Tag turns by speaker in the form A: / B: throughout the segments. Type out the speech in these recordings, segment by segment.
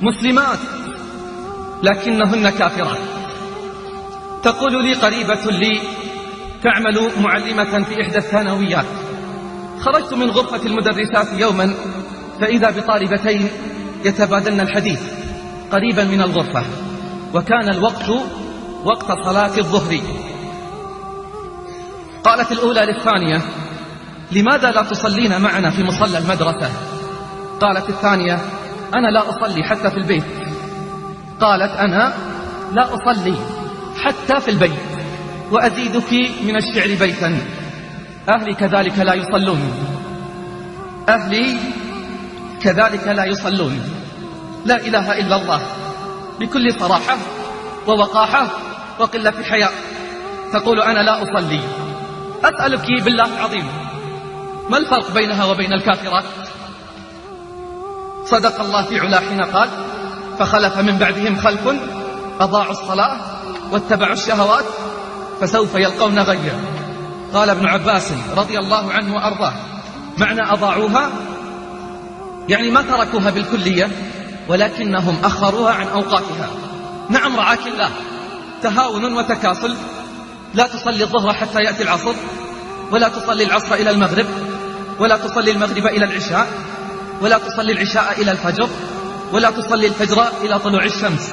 A: مسلمات لكنهن كافرات. تقول لي قريبة لي تعمل معلمة في إحدى الثانويات. خرجت من غرفة المدرسات يوما فإذا بطالبتين يتبادلن الحديث قريبا من الغرفة وكان الوقت وقت صلاة الظهر. قالت الأولى للثانية لماذا لا تصلين معنا في مصلى المدرسة؟ قالت الثانية أنا لا أصلي حتى في البيت. قالت أنا لا أصلي حتى في البيت. وأزيدك من الشعر بيتا. أهلي كذلك لا يصلون. أهلي كذلك لا يصلون. لا إله إلا الله. بكل صراحة ووقاحة وقلة حياء. تقول أنا لا أصلي. أسألك بالله العظيم ما الفرق بينها وبين الكافرات؟ صدق الله في علا حين قال فخلف من بعدهم خلف أضاعوا الصلاة واتبعوا الشهوات فسوف يلقون غيا. قال ابن عباس رضي الله عنه وأرضاه معنى أضاعوها يعني ما تركوها بالكلية ولكنهم أخروها عن أوقاتها. نعم رعاك الله تهاون وتكاسل لا تصلي الظهر حتى يأتي العصر ولا تصلي العصر إلى المغرب ولا تصلي المغرب إلى العشاء ولا تصلي العشاء إلى الفجر ولا تصلي الفجر إلى طلوع الشمس.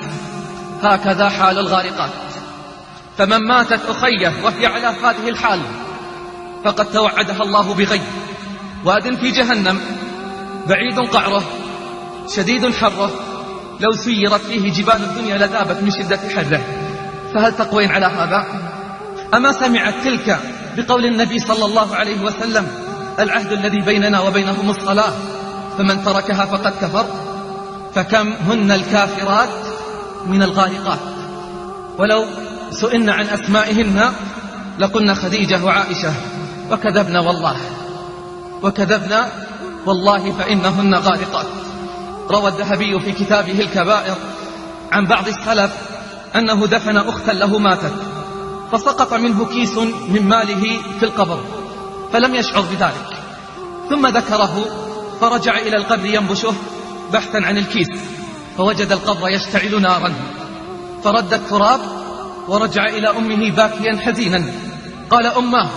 A: هكذا حال الغارقات. فمن ماتت أخيه وهي على هذه الحال فقد توعدها الله بغي واد في جهنم بعيد قعره شديد حره لو سيرت فيه جبال الدنيا لذابت من شدة حره. فهل تقوين على هذا؟ أما سمعت تلك بقول النبي صلى الله عليه وسلم العهد الذي بيننا وبينهم الصلاة. فمن تركها فقد كفر فكم هن الكافرات من الغارقات ولو سئلنا عن أسمائهن لقلنا خديجة وعائشة وكذبنا والله وكذبنا والله فإنهن غارقات روى الذهبي في كتابه الكبائر عن بعض السلف أنه دفن أختا له ماتت فسقط منه كيس من ماله في القبر فلم يشعر بذلك. ثم ذكره فرجع إلى القبر ينبشه بحثا عن الكيس فوجد القبر يشتعل نارا. فرد التراب ورجع إلى أمه باكيا حزينا. قال أمه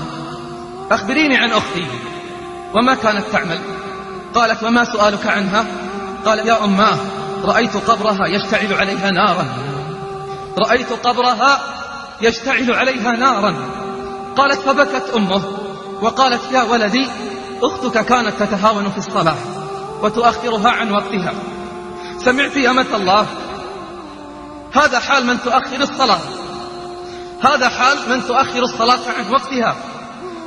A: أخبريني عن أختي وما كانت تعمل؟ قالت وما سؤالك عنها؟ قال يا أماه رأيت قبرها يشتعل عليها نارا. رأيت قبرها يشتعل عليها نارا. قالت فبكت أمه وقالت يا ولدي أختك كانت تتهاون في الصلاة وتؤخرها عن وقتها. سمعت يا مت الله؟ هذا حال من تؤخر الصلاة. هذا حال من تؤخر الصلاة عن وقتها.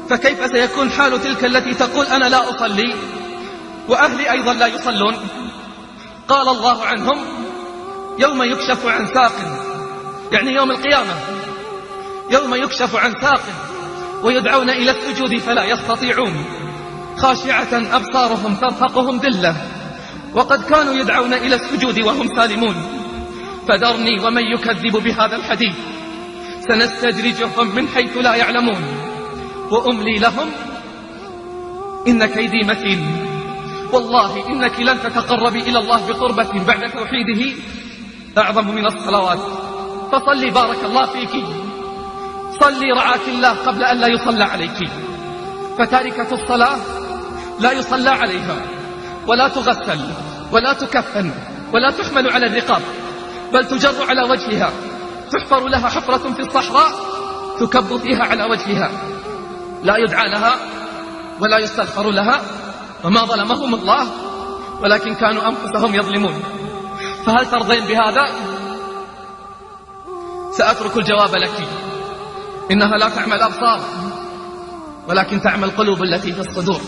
A: فكيف سيكون حال تلك التي تقول أنا لا أصلي وأهلي أيضا لا يصلون؟ قال الله عنهم يوم يكشف عن ساق يعني يوم القيامة يوم يكشف عن ساق ويدعون إلى السجود فلا يستطيعون. خاشعة أبصارهم ترهقهم ذلة وقد كانوا يدعون إلى السجود وهم سالمون. فذرني ومن يكذب بهذا الحديث. سنستدرجهم من حيث لا يعلمون. وأملي لهم إن كيدي متين. والله إنك لن تتقربي إلى الله بقربة بعد توحيده. أعظم من الصلوات. فصلي بارك الله فيك. صلي رعاك الله قبل أن لا يصلى عليك. فتاركة الصلاة لا يصلى عليها ولا تغسل ولا تكفن ولا تحمل على الرقاب بل تجر على وجهها تحفر لها حفرة في الصحراء تكب فيها على وجهها. لا يدعى لها ولا يستغفر لها وما ظلمهم الله ولكن كانوا أنفسهم يظلمون. فهل ترضين بهذا؟ سأترك الجواب لك. إنها لا تعمل أبصار ولكن تعمل القلوب التي في الصدور.